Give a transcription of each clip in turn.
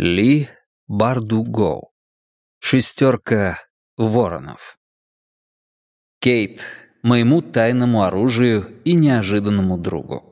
Ли Бардугоу. Шестерка воронов. Кейт, моему тайному оружию и неожиданному другу.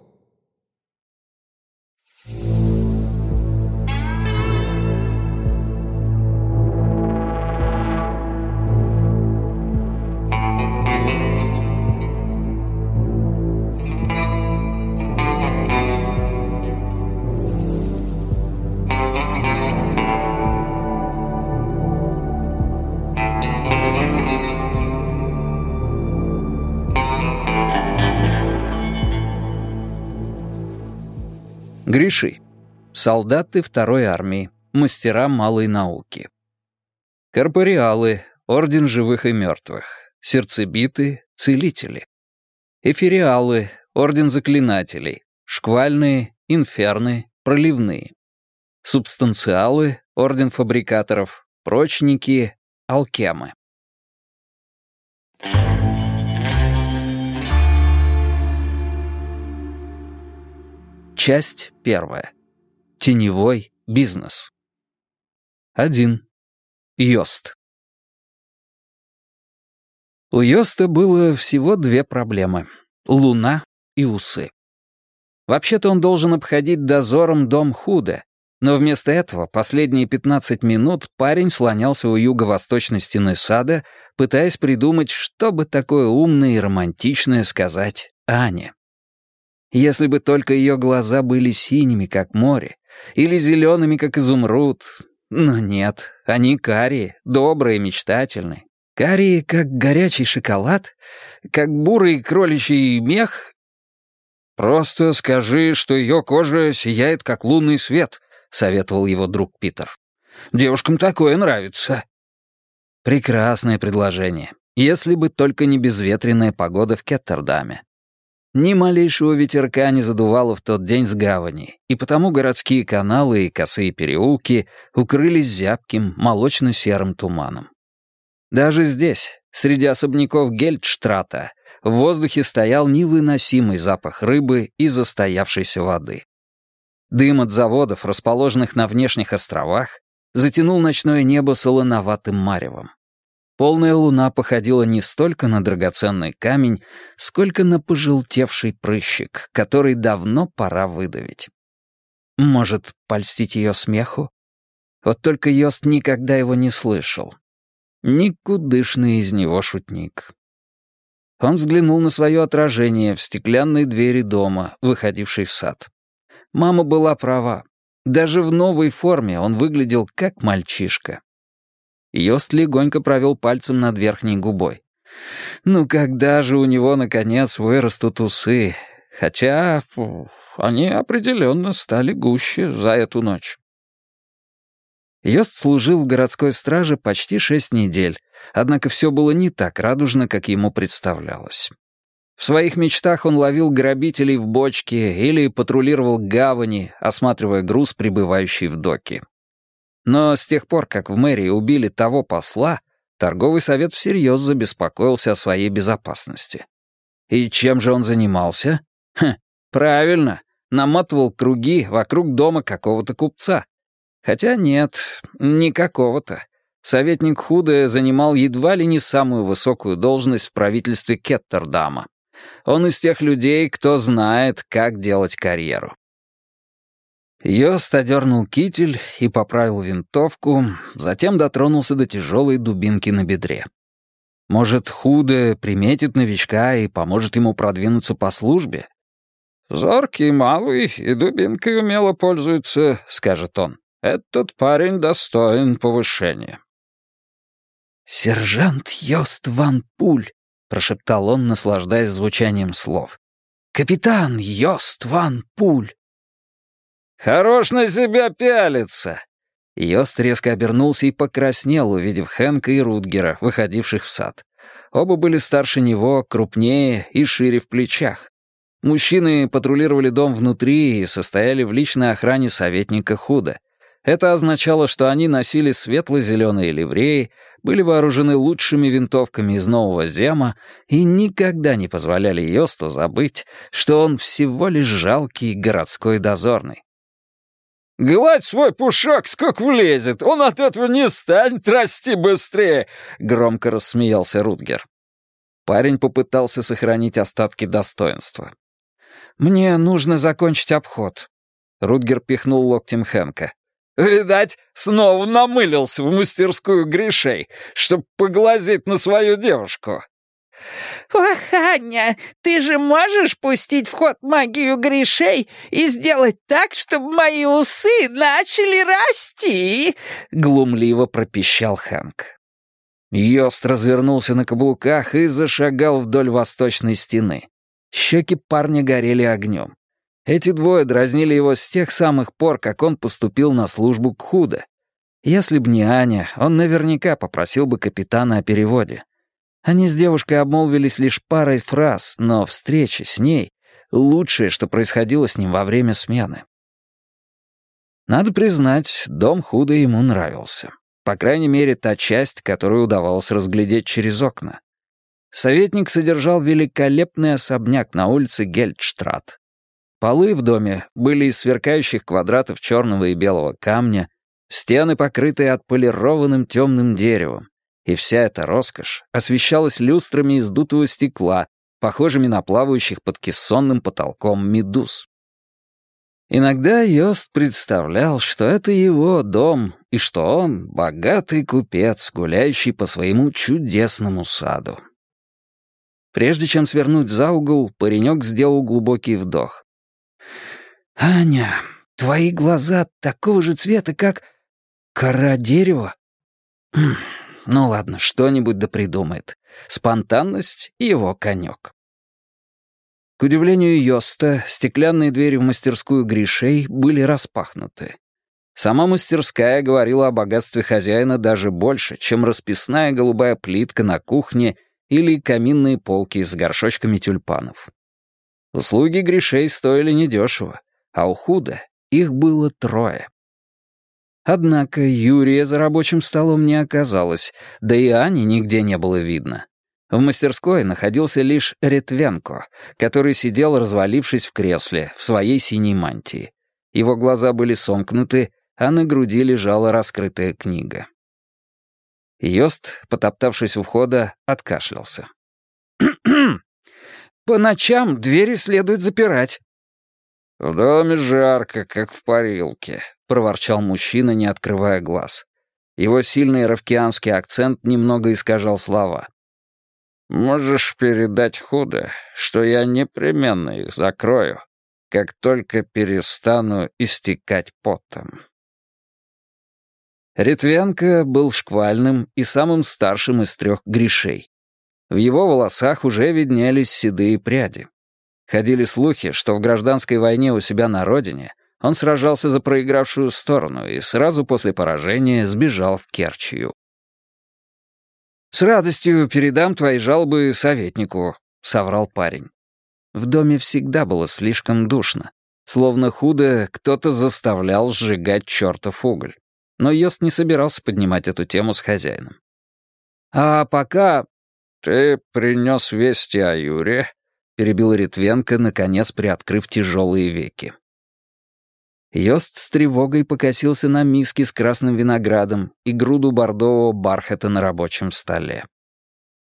Гриши. Солдаты второй армии. Мастера малой науки. Корпориалы. Орден живых и мертвых. Сердцебиты. Целители. Эфириалы. Орден заклинателей. Шквальные. Инферны. Проливные. Субстанциалы. Орден фабрикаторов. Прочники. Алкемы. Часть первая. Теневой бизнес. 1. Йост. У Йоста было всего две проблемы — луна и усы. Вообще-то он должен обходить дозором дом Худа, но вместо этого последние 15 минут парень слонялся у юго-восточной стены сада, пытаясь придумать, что бы такое умное и романтичное сказать Ане. Если бы только ее глаза были синими, как море, или зелеными, как изумруд. Но нет, они карие, добрые, мечтательные. Карие, как горячий шоколад, как бурый кроличий мех. «Просто скажи, что ее кожа сияет, как лунный свет», — советовал его друг Питер. «Девушкам такое нравится». Прекрасное предложение, если бы только не безветренная погода в Кеттердаме. Ни малейшего ветерка не задувало в тот день с гавани, и потому городские каналы и косые переулки укрылись зябким, молочно-серым туманом. Даже здесь, среди особняков Гельдштрата, в воздухе стоял невыносимый запах рыбы и застоявшейся воды. Дым от заводов, расположенных на внешних островах, затянул ночное небо солоноватым маревом. Полная луна походила не столько на драгоценный камень, сколько на пожелтевший прыщик, который давно пора выдавить. Может, польстить ее смеху? Вот только Йост никогда его не слышал. Никудышный из него шутник. Он взглянул на свое отражение в стеклянной двери дома, выходившей в сад. Мама была права. Даже в новой форме он выглядел как мальчишка. Йост легонько провел пальцем над верхней губой. «Ну когда же у него, наконец, вырастут усы? Хотя они определенно стали гуще за эту ночь». Йост служил в городской страже почти шесть недель, однако все было не так радужно, как ему представлялось. В своих мечтах он ловил грабителей в бочке или патрулировал гавани, осматривая груз, прибывающий в доки. Но с тех пор, как в мэрии убили того посла, торговый совет всерьез забеспокоился о своей безопасности. И чем же он занимался? Хм, правильно, наматывал круги вокруг дома какого-то купца. Хотя нет, не какого-то. Советник Худая занимал едва ли не самую высокую должность в правительстве Кеттердама. Он из тех людей, кто знает, как делать карьеру. Йост одернул китель и поправил винтовку, затем дотронулся до тяжелой дубинки на бедре. Может, худо приметит новичка и поможет ему продвинуться по службе? «Зоркий малый и дубинкой умело пользуется», — скажет он. «Этот парень достоин повышения». «Сержант Йост Ван Пуль», — прошептал он, наслаждаясь звучанием слов. «Капитан Йост Ван Пуль». «Хорош на себя пялиться!» Йост резко обернулся и покраснел, увидев Хэнка и Рутгера, выходивших в сад. Оба были старше него, крупнее и шире в плечах. Мужчины патрулировали дом внутри и состояли в личной охране советника Худа. Это означало, что они носили светло-зеленые ливреи, были вооружены лучшими винтовками из нового Зема и никогда не позволяли Йосту забыть, что он всего лишь жалкий городской дозорный. «Гладь свой пушок, сколько влезет, он от этого не станет расти быстрее!» — громко рассмеялся Рутгер. Парень попытался сохранить остатки достоинства. «Мне нужно закончить обход». Рутгер пихнул локтем Хэнка. «Видать, снова намылился в мастерскую грешей, чтоб поглазеть на свою девушку. «Ох, Аня, ты же можешь пустить в ход магию грешей и сделать так, чтобы мои усы начали расти?» — глумливо пропищал Хэнк. Йост развернулся на каблуках и зашагал вдоль восточной стены. Щеки парня горели огнем. Эти двое дразнили его с тех самых пор, как он поступил на службу к Худо. Если б не Аня, он наверняка попросил бы капитана о переводе. Они с девушкой обмолвились лишь парой фраз, но встреча с ней — лучшее, что происходило с ним во время смены. Надо признать, дом худо ему нравился. По крайней мере, та часть, которую удавалось разглядеть через окна. Советник содержал великолепный особняк на улице Гельдштрат. Полы в доме были из сверкающих квадратов черного и белого камня, стены покрытые отполированным темным деревом, и вся эта роскошь освещалась люстрами из дутого стекла, похожими на плавающих под кессонным потолком медуз. Иногда Йост представлял, что это его дом, и что он — богатый купец, гуляющий по своему чудесному саду. Прежде чем свернуть за угол, паренек сделал глубокий вдох. «Аня, твои глаза такого же цвета, как кора дерева?» Ну ладно, что-нибудь да придумает. Спонтанность — его конек. К удивлению Йоста, стеклянные двери в мастерскую Гришей были распахнуты. Сама мастерская говорила о богатстве хозяина даже больше, чем расписная голубая плитка на кухне или каминные полки с горшочками тюльпанов. Услуги Гришей стоили недешево, а у Худа их было трое. Однако Юрия за рабочим столом не оказалось, да и Ани нигде не было видно. В мастерской находился лишь Ретвенко, который сидел, развалившись в кресле, в своей синей мантии. Его глаза были сомкнуты, а на груди лежала раскрытая книга. Йост, потоптавшись у входа, откашлялся. «По ночам двери следует запирать». «В доме жарко, как в парилке», — проворчал мужчина, не открывая глаз. Его сильный равкианский акцент немного искажал слова. «Можешь передать худо, что я непременно их закрою, как только перестану истекать потом». Ретвенко был шквальным и самым старшим из трех грешей. В его волосах уже виднелись седые пряди. Ходили слухи, что в гражданской войне у себя на родине — он сражался за проигравшую сторону и сразу после поражения сбежал в Керчью. «С радостью передам твои жалобы советнику», — соврал парень. В доме всегда было слишком душно. Словно худо кто-то заставлял сжигать чертов уголь. Но Йост не собирался поднимать эту тему с хозяином. «А пока...» «Ты принес вести о Юре?» — перебил Ритвенко, наконец приоткрыв тяжелые веки. Йост с тревогой покосился на миски с красным виноградом и груду бордового бархата на рабочем столе.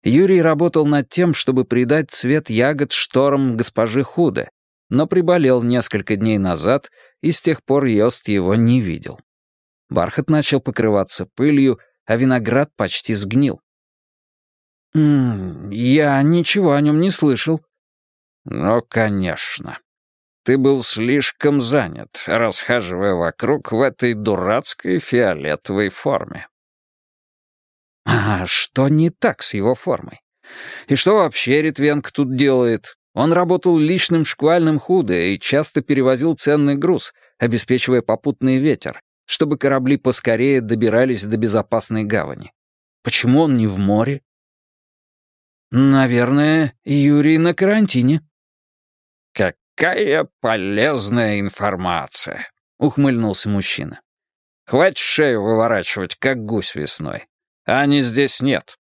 Юрий работал над тем, чтобы придать цвет ягод шторам госпожи Худе, но приболел несколько дней назад, и с тех пор Йост его не видел. Бархат начал покрываться пылью, а виноград почти сгнил. «М -м, «Я ничего о нем не слышал». «Ну, конечно», ты был слишком занят, расхаживая вокруг в этой дурацкой фиолетовой форме. А что не так с его формой? И что вообще Ритвенко тут делает? Он работал личным шквальным худо и часто перевозил ценный груз, обеспечивая попутный ветер, чтобы корабли поскорее добирались до безопасной гавани. Почему он не в море? Наверное, Юрий на карантине. Как «Какая полезная информация!» — ухмыльнулся мужчина. «Хватит шею выворачивать, как гусь весной. Ани здесь нет».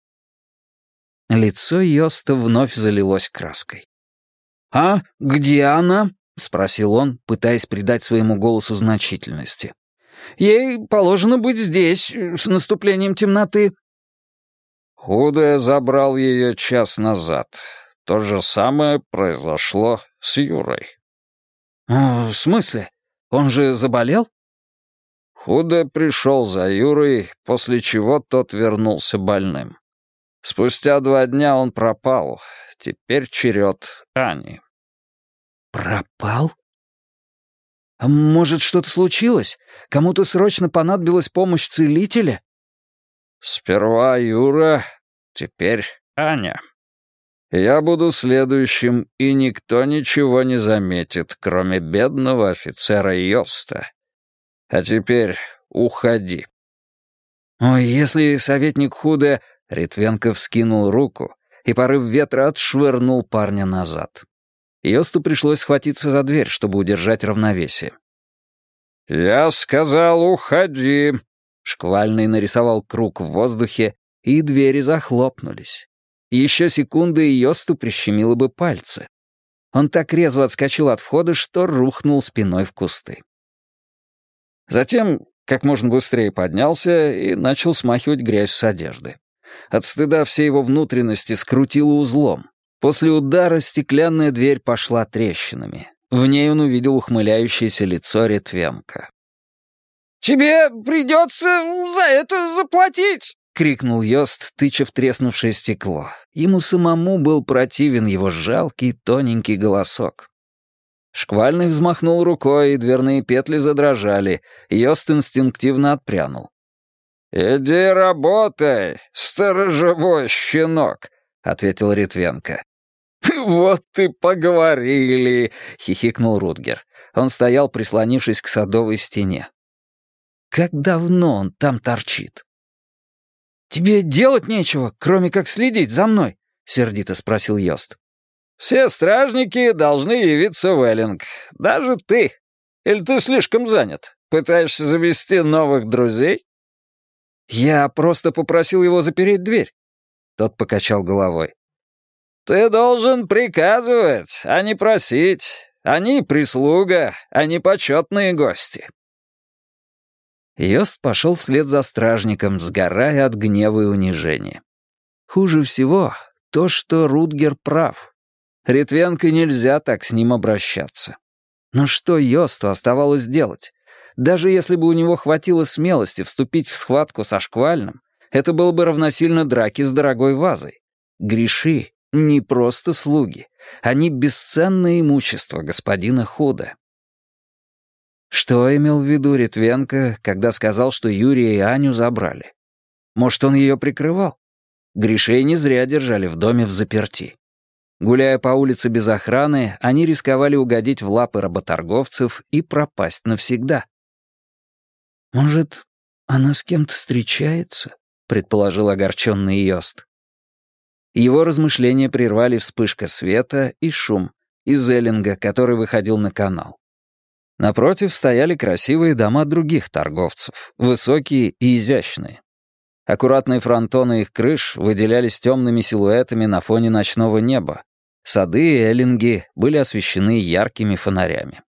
Лицо Йоста вновь залилось краской. «А где она?» — спросил он, пытаясь придать своему голосу значительности. «Ей положено быть здесь с наступлением темноты». Худая забрал ее час назад. То же самое произошло с Юрой. «В смысле? Он же заболел?» Худо пришел за Юрой, после чего тот вернулся больным. Спустя два дня он пропал. Теперь черед Ани. «Пропал? А может, что-то случилось? Кому-то срочно понадобилась помощь целителя?» «Сперва Юра, теперь Аня. Я буду следующим, и никто ничего не заметит, кроме бедного офицера Йоста. А теперь уходи». «Ой, если советник Худо...» Ритвенко вскинул руку, и порыв ветра отшвырнул парня назад. Йосту пришлось схватиться за дверь, чтобы удержать равновесие. «Я сказал, уходи!» Шквальный нарисовал круг в воздухе, и двери захлопнулись. Еще секунды, и Йосту прищемило бы пальцы. Он так резво отскочил от входа, что рухнул спиной в кусты. Затем как можно быстрее поднялся и начал смахивать грязь с одежды. От стыда все его внутренности скрутило узлом. После удара стеклянная дверь пошла трещинами. В ней он увидел ухмыляющееся лицо Ретвенка. «Тебе придется за это заплатить!» — крикнул Йост, тыча в треснувшее стекло. Ему самому был противен его жалкий тоненький голосок. Шквальный взмахнул рукой, и дверные петли задрожали. Йост инстинктивно отпрянул. «Иди работай, сторожевой щенок», — ответил Ритвенко. «Вот ты поговорили!» — хихикнул Рутгер. Он стоял, прислонившись к садовой стене. «Как давно он там торчит?» «Тебе делать нечего, кроме как следить за мной?» — сердито спросил Йост. «Все стражники должны явиться в Эллинг. Даже ты. Или ты слишком занят? Пытаешься завести новых друзей?» «Я просто попросил его запереть дверь». Тот покачал головой. «Ты должен приказывать, а не просить. Они прислуга, а не почетные гости». Йост пошел вслед за стражником, сгорая от гнева и унижения. Хуже всего то, что Рутгер прав. Ретвенко нельзя так с ним обращаться. Но что Йосту оставалось делать? Даже если бы у него хватило смелости вступить в схватку со шквальным, это было бы равносильно драке с дорогой вазой. Греши не просто слуги. Они бесценное имущество господина Худа. Что имел в виду Ритвенко, когда сказал, что Юрия и Аню забрали? Может, он ее прикрывал? Гришей не зря держали в доме в заперти. Гуляя по улице без охраны, они рисковали угодить в лапы работорговцев и пропасть навсегда. «Может, она с кем-то встречается?» — предположил огорченный Йост. Его размышления прервали вспышка света и шум из Эллинга, который выходил на канал. Напротив стояли красивые дома других торговцев, высокие и изящные. Аккуратные фронтоны их крыш выделялись темными силуэтами на фоне ночного неба. Сады и эллинги были освещены яркими фонарями.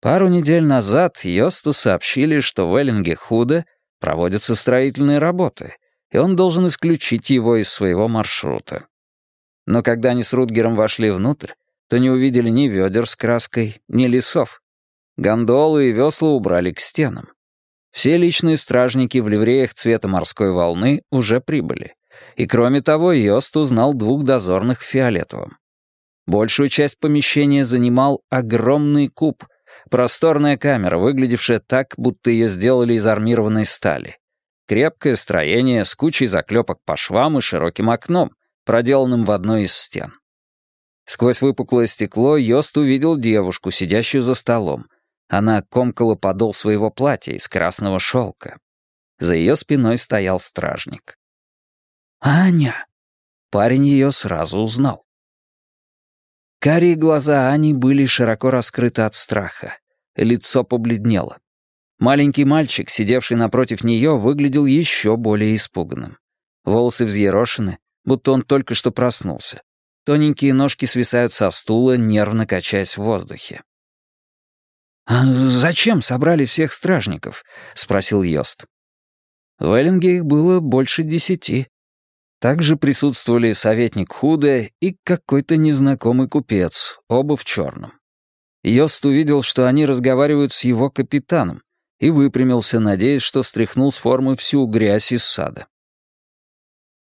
Пару недель назад Йосту сообщили, что в Эллинге Худа проводятся строительные работы — и он должен исключить его из своего маршрута. Но когда они с Рутгером вошли внутрь, то не увидели ни ведер с краской, ни лесов. Гондолы и весла убрали к стенам. Все личные стражники в ливреях цвета морской волны уже прибыли. И кроме того, Йост узнал двух дозорных в фиолетовом. Большую часть помещения занимал огромный куб, просторная камера, выглядевшая так, будто ее сделали из армированной стали. Крепкое строение с кучей заклепок по швам и широким окном, проделанным в одной из стен. Сквозь выпуклое стекло Йост увидел девушку, сидящую за столом. Она комкала подол своего платья из красного шелка. За ее спиной стоял стражник. «Аня!» Парень ее сразу узнал. Карие глаза Ани были широко раскрыты от страха. Лицо побледнело. Маленький мальчик, сидевший напротив нее, выглядел еще более испуганным. Волосы взъерошены, будто он только что проснулся. Тоненькие ножки свисают со стула, нервно качаясь в воздухе. «А зачем собрали всех стражников?» — спросил Йост. В Эллинге их было больше десяти. Также присутствовали советник Худа и какой-то незнакомый купец, оба в черном. Йост увидел, что они разговаривают с его капитаном, и выпрямился, надеясь, что стряхнул с формы всю грязь из сада.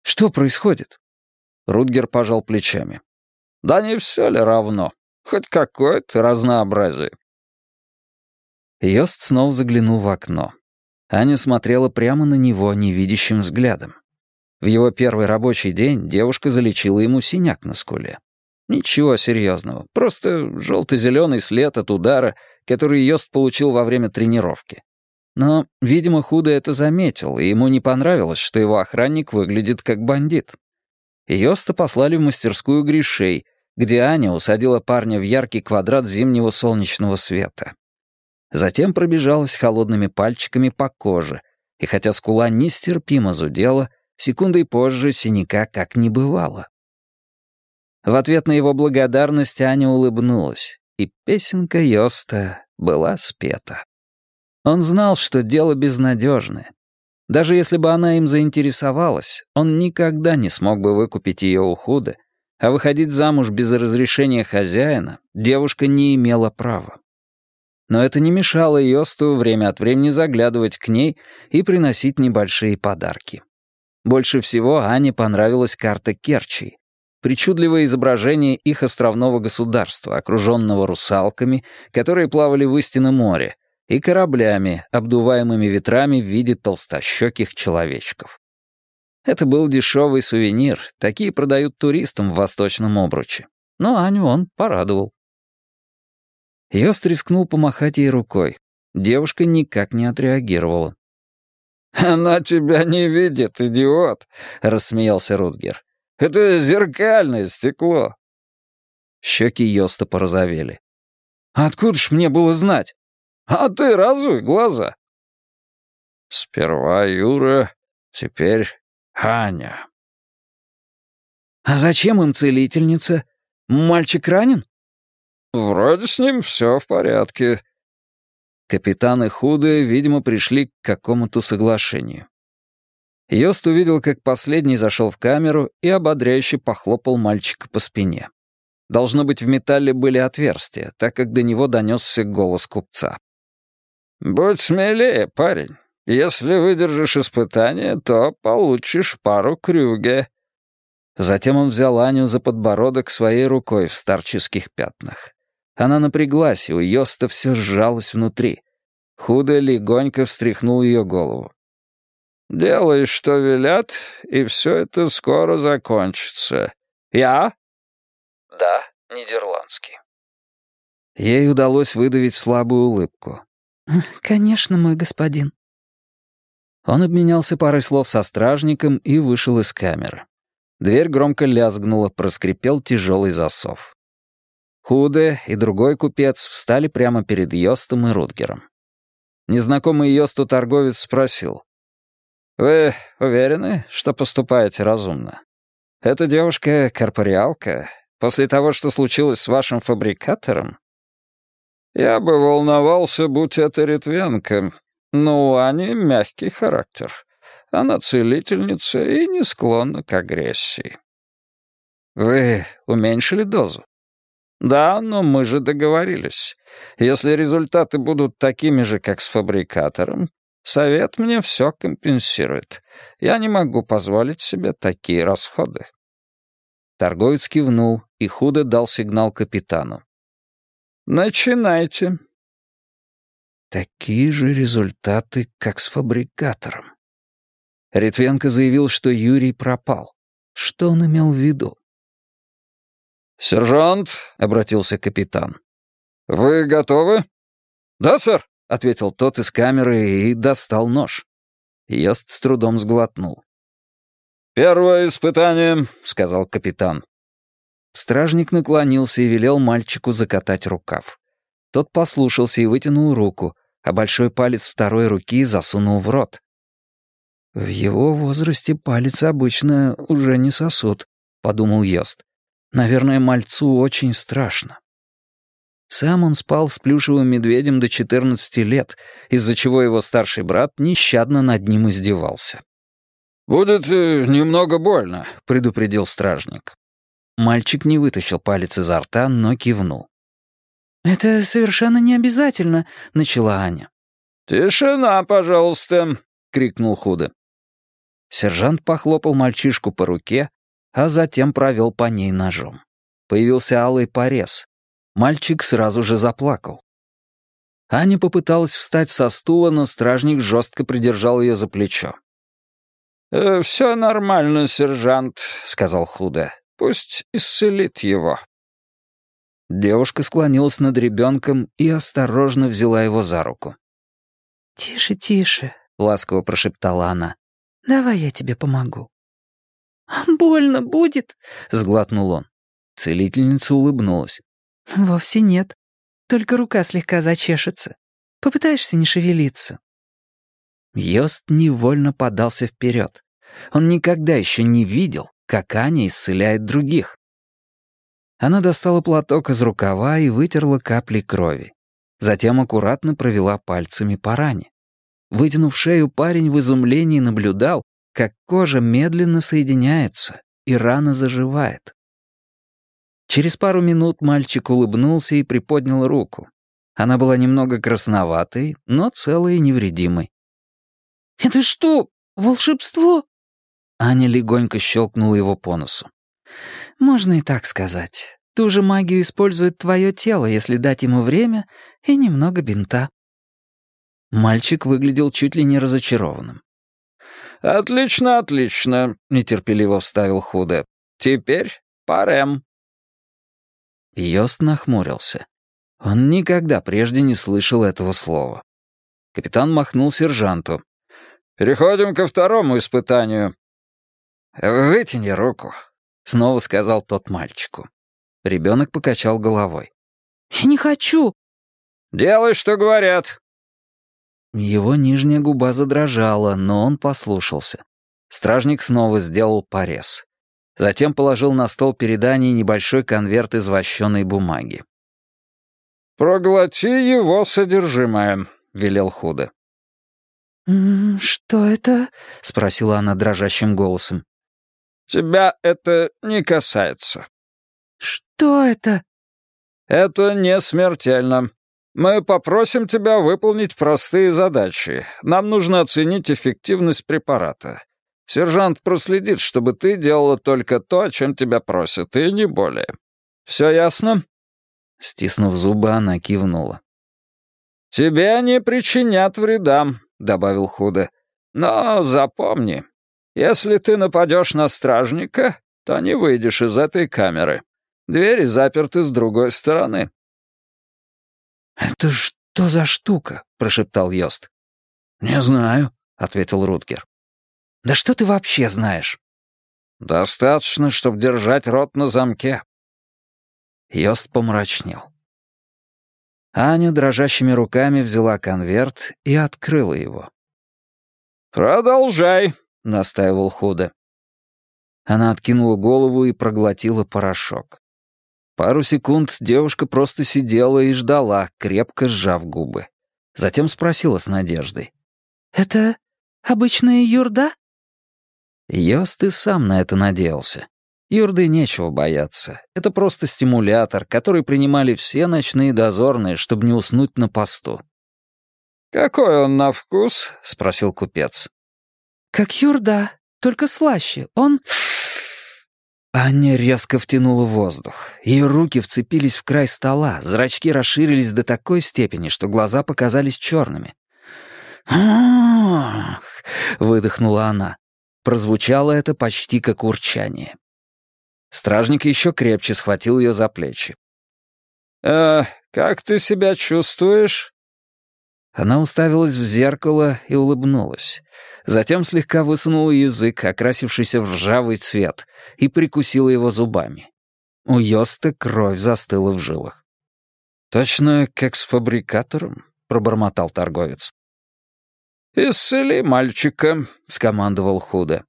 «Что происходит?» Рутгер пожал плечами. «Да не все ли равно? Хоть какое-то разнообразие». Йост снова заглянул в окно. Аня смотрела прямо на него невидящим взглядом. В его первый рабочий день девушка залечила ему синяк на скуле. Ничего серьезного, просто желто-зеленый след от удара, который Йост получил во время тренировки. Но, видимо, Худо это заметил, и ему не понравилось, что его охранник выглядит как бандит. Йоста послали в мастерскую Гришей, где Аня усадила парня в яркий квадрат зимнего солнечного света. Затем пробежалась холодными пальчиками по коже, и хотя скула нестерпимо зудела, секундой позже синяка как не бывало. В ответ на его благодарность Аня улыбнулась, и песенка Йоста была спета. Он знал, что дело безнадежное. Даже если бы она им заинтересовалась, он никогда не смог бы выкупить ее у Худа, а выходить замуж без разрешения хозяина девушка не имела права. Но это не мешало Йосту время от времени заглядывать к ней и приносить небольшие подарки. Больше всего Ане понравилась карта Керчи. Причудливое изображение их островного государства, окруженного русалками, которые плавали в истинном море, и кораблями, обдуваемыми ветрами в виде толстощеких человечков. Это был дешевый сувенир, такие продают туристам в Восточном Обруче. Но Аню он порадовал. Йост рискнул помахать ей рукой. Девушка никак не отреагировала. «Она тебя не видит, идиот!» — рассмеялся Рутгер. «Это зеркальное стекло!» Щеки Йоста порозовели. «Откуда ж мне было знать?» «А ты разуй глаза!» «Сперва Юра, теперь Аня». «А зачем им целительница? Мальчик ранен?» «Вроде с ним все в порядке». Капитан и видимо, пришли к какому-то соглашению. Йост увидел, как последний зашел в камеру и ободряюще похлопал мальчика по спине. Должно быть, в металле были отверстия, так как до него донесся голос купца. «Будь смелее, парень. Если выдержишь испытание, то получишь пару крюге». Затем он взял Аню за подбородок своей рукой в старческих пятнах. Она напряглась, и у Йоста все сжалось внутри. Худо легонько встряхнул ее голову. «Делай, что велят, и все это скоро закончится. Я?» «Да, нидерландский». Ей удалось выдавить слабую улыбку. «Конечно, мой господин». Он обменялся парой слов со стражником и вышел из камеры. Дверь громко лязгнула, проскрипел тяжелый засов. Худе и другой купец встали прямо перед Йостом и Рутгером. Незнакомый Йосту торговец спросил. «Вы уверены, что поступаете разумно? Эта девушка — корпориалка. После того, что случилось с вашим фабрикатором?» «Я бы волновался, будь это Ритвенко. Но у Ани мягкий характер. Она целительница и не склонна к агрессии». «Вы уменьшили дозу?» «Да, но мы же договорились. Если результаты будут такими же, как с фабрикатором, совет мне все компенсирует. Я не могу позволить себе такие расходы». Торговец кивнул и худо дал сигнал капитану. «Начинайте». Такие же результаты, как с фабрикатором. Ритвенко заявил, что Юрий пропал. Что он имел в виду? «Сержант», — обратился капитан, — «вы готовы?» «Да, сэр», — ответил тот из камеры и достал нож. Йост с трудом сглотнул. «Первое испытание», — сказал капитан. Стражник наклонился и велел мальчику закатать рукав. Тот послушался и вытянул руку, а большой палец второй руки засунул в рот. «В его возрасте палец обычно уже не сосут», — подумал Йост. Наверное, мальцу очень страшно. Сам он спал с плюшевым медведем до 14 лет, из-за чего его старший брат нещадно над ним издевался. «Будет э, немного больно», — предупредил стражник. Мальчик не вытащил палец изо рта, но кивнул. «Это совершенно не обязательно», — начала Аня. «Тишина, пожалуйста», — крикнул Худо. Сержант похлопал мальчишку по руке, а затем провел по ней ножом. Появился алый порез, Мальчик сразу же заплакал. Аня попыталась встать со стула, но стражник жестко придержал ее за плечо. «Э, «Все нормально, сержант», — сказал Худо. «Пусть исцелит его». Девушка склонилась над ребенком и осторожно взяла его за руку. «Тише, тише», — ласково прошептала она. «Давай я тебе помогу». «Больно будет», — сглотнул он. Целительница улыбнулась. «Вовсе нет. Только рука слегка зачешется. Попытаешься не шевелиться». Йост невольно подался вперед. Он никогда еще не видел, как Аня исцеляет других. Она достала платок из рукава и вытерла капли крови. Затем аккуратно провела пальцами по ране. Вытянув шею, парень в изумлении наблюдал, как кожа медленно соединяется, и рана заживает. Через пару минут мальчик улыбнулся и приподнял руку. Она была немного красноватой, но целой и невредимой. «Это что, волшебство?» Аня легонько щелкнула его по носу. «Можно и так сказать. Ту же магию использует твое тело, если дать ему время и немного бинта». Мальчик выглядел чуть ли не разочарованным. «Отлично, отлично», — нетерпеливо вставил Худо. «Теперь парем». Йост нахмурился. Он никогда прежде не слышал этого слова. Капитан махнул сержанту. «Переходим ко второму испытанию». «Вытяни руку», — снова сказал тот мальчику. Ребенок покачал головой. «Я не хочу». «Делай, что говорят». Его нижняя губа задрожала, но он послушался. Стражник снова сделал порез. Затем положил на стол перед Аней небольшой конверт из вощеной бумаги. «Проглоти его содержимое», — велел Худо. «Что это?» — спросила она дрожащим голосом. «Тебя это не касается». «Что это?» «Это не смертельно. Мы попросим тебя выполнить простые задачи. Нам нужно оценить эффективность препарата. Сержант проследит, чтобы ты делала только то, о чем тебя просят, и не более. Все ясно?» Стиснув зубы, она кивнула. «Тебе не причинят вреда», — добавил Худо. «Но запомни, если ты нападешь на стражника, то не выйдешь из этой камеры. Двери заперты с другой стороны». «Это что за штука?» — прошептал Йост. «Не знаю», — ответил Рутгер. Да что ты вообще знаешь?» «Достаточно, чтобы держать рот на замке». Йост помрачнел. Аня дрожащими руками взяла конверт и открыла его. «Продолжай», — настаивал Худо. Она откинула голову и проглотила порошок. Пару секунд девушка просто сидела и ждала, крепко сжав губы. Затем спросила с надеждой. «Это обычная юрда?» Йост и сам на это надеялся. Юрды нечего бояться. Это просто стимулятор, который принимали все ночные дозорные, чтобы не уснуть на посту. «Какой он на вкус?» — спросил купец. «Как юрда, только слаще. Он...» Аня резко втянула воздух. Ее руки вцепились в край стола, зрачки расширились до такой степени, что глаза показались черными. «Ах!» — выдохнула она. Прозвучало это почти как урчание. Стражник еще крепче схватил ее за плечи. «Э, как ты себя чувствуешь?» Она уставилась в зеркало и улыбнулась. Затем слегка высунула язык, окрасившийся в ржавый цвет, и прикусила его зубами. У Йоста кровь застыла в жилах. «Точно как с фабрикатором?» — пробормотал торговец. «Исцели мальчика», — скомандовал Худо.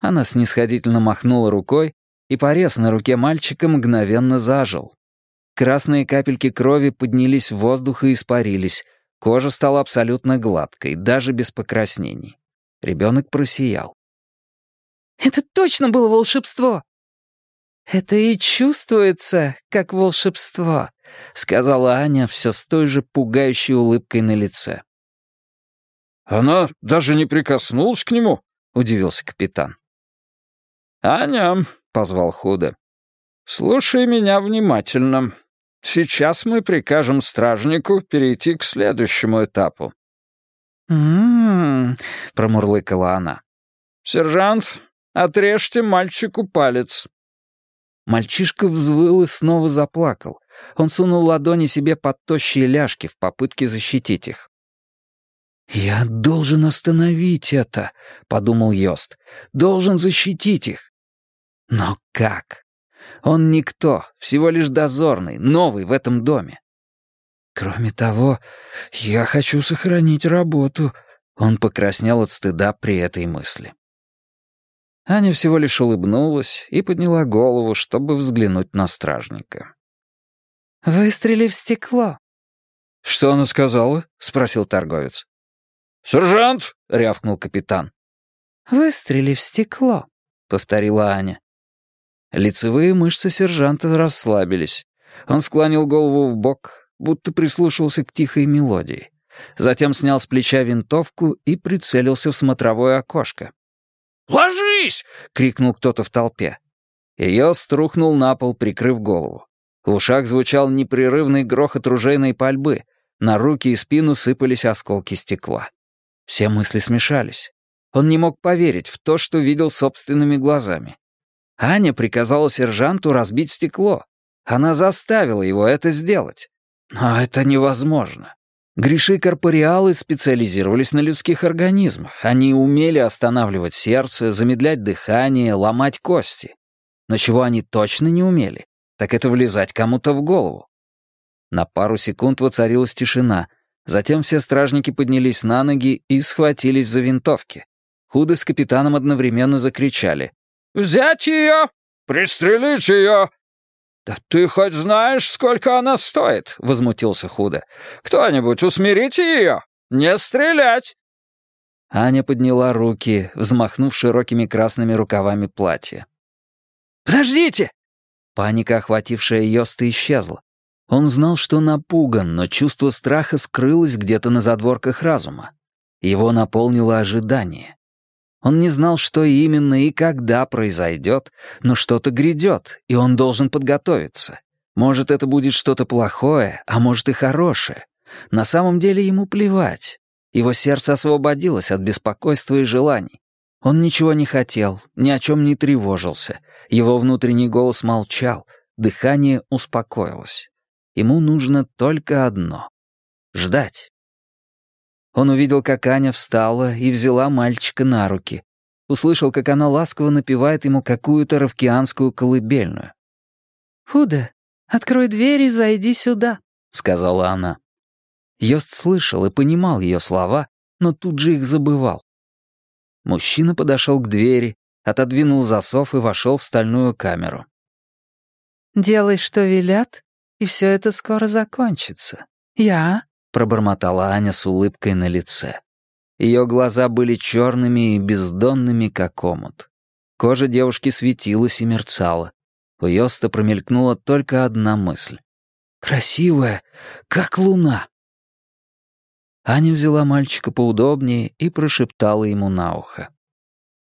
Она снисходительно махнула рукой, и порез на руке мальчика мгновенно зажил. Красные капельки крови поднялись в воздух и испарились. Кожа стала абсолютно гладкой, даже без покраснений. Ребенок просиял. «Это точно было волшебство!» «Это и чувствуется, как волшебство», — сказала Аня все с той же пугающей улыбкой на лице. «Она даже не прикоснулась к нему?» — удивился капитан. «Аня», — позвал Худо, — «слушай меня внимательно. Сейчас мы прикажем стражнику перейти к следующему этапу». «М-м-м», промурлыкала она. «Сержант, отрежьте мальчику палец». Мальчишка взвыл и снова заплакал. Он сунул ладони себе под тощие ляжки в попытке защитить их. «Я должен остановить это», — подумал Йост. «Должен защитить их». Но как? Он никто, всего лишь дозорный, новый в этом доме. Кроме того, я хочу сохранить работу. Он покраснел от стыда при этой мысли. Аня всего лишь улыбнулась и подняла голову, чтобы взглянуть на стражника. «Выстрели в стекло». «Что она сказала?» — спросил торговец. «Сержант!» — рявкнул капитан. «Выстрели в стекло», — повторила Аня. Лицевые мышцы сержанта расслабились. Он склонил голову в бок, будто прислушивался к тихой мелодии. Затем снял с плеча винтовку и прицелился в смотровое окошко. «Ложись!» — крикнул кто-то в толпе. Ее струхнул на пол, прикрыв голову. В ушах звучал непрерывный грохот ружейной пальбы. На руки и спину сыпались осколки стекла. Все мысли смешались. Он не мог поверить в то, что видел собственными глазами. Аня приказала сержанту разбить стекло. Она заставила его это сделать. Но это невозможно. Гриши-корпориалы специализировались на людских организмах. Они умели останавливать сердце, замедлять дыхание, ломать кости. Но чего они точно не умели, так это влезать кому-то в голову. На пару секунд воцарилась тишина. Затем все стражники поднялись на ноги и схватились за винтовки. Худы с капитаном одновременно закричали. «Взять ее! Пристрелить ее!» «Да ты хоть знаешь, сколько она стоит?» — возмутился Худо. «Кто-нибудь усмирите ее! Не стрелять!» Аня подняла руки, взмахнув широкими красными рукавами платья. «Подождите!» Паника, охватившая Йоста, исчезла. Он знал, что напуган, но чувство страха скрылось где-то на задворках разума. Его наполнило ожидание. Он не знал, что именно и когда произойдет, но что-то грядет, и он должен подготовиться. Может, это будет что-то плохое, а может и хорошее. На самом деле ему плевать. Его сердце освободилось от беспокойства и желаний. Он ничего не хотел, ни о чем не тревожился. Его внутренний голос молчал, дыхание успокоилось. Ему нужно только одно — ждать. Он увидел, как Аня встала и взяла мальчика на руки. Услышал, как она ласково напевает ему какую-то равкианскую колыбельную. «Худо, открой дверь и зайди сюда», — сказала она. Йост слышал и понимал ее слова, но тут же их забывал. Мужчина подошел к двери, отодвинул засов и вошел в стальную камеру. «Делай, что велят, и все это скоро закончится. Я пробормотала Аня с улыбкой на лице. Ее глаза были черными и бездонными, как омут. Кожа девушки светилась и мерцала. У Йоста промелькнула только одна мысль. «Красивая, как луна!» Аня взяла мальчика поудобнее и прошептала ему на ухо.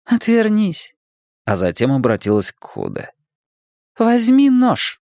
«Отвернись!» А затем обратилась к Худо. «Возьми нож!»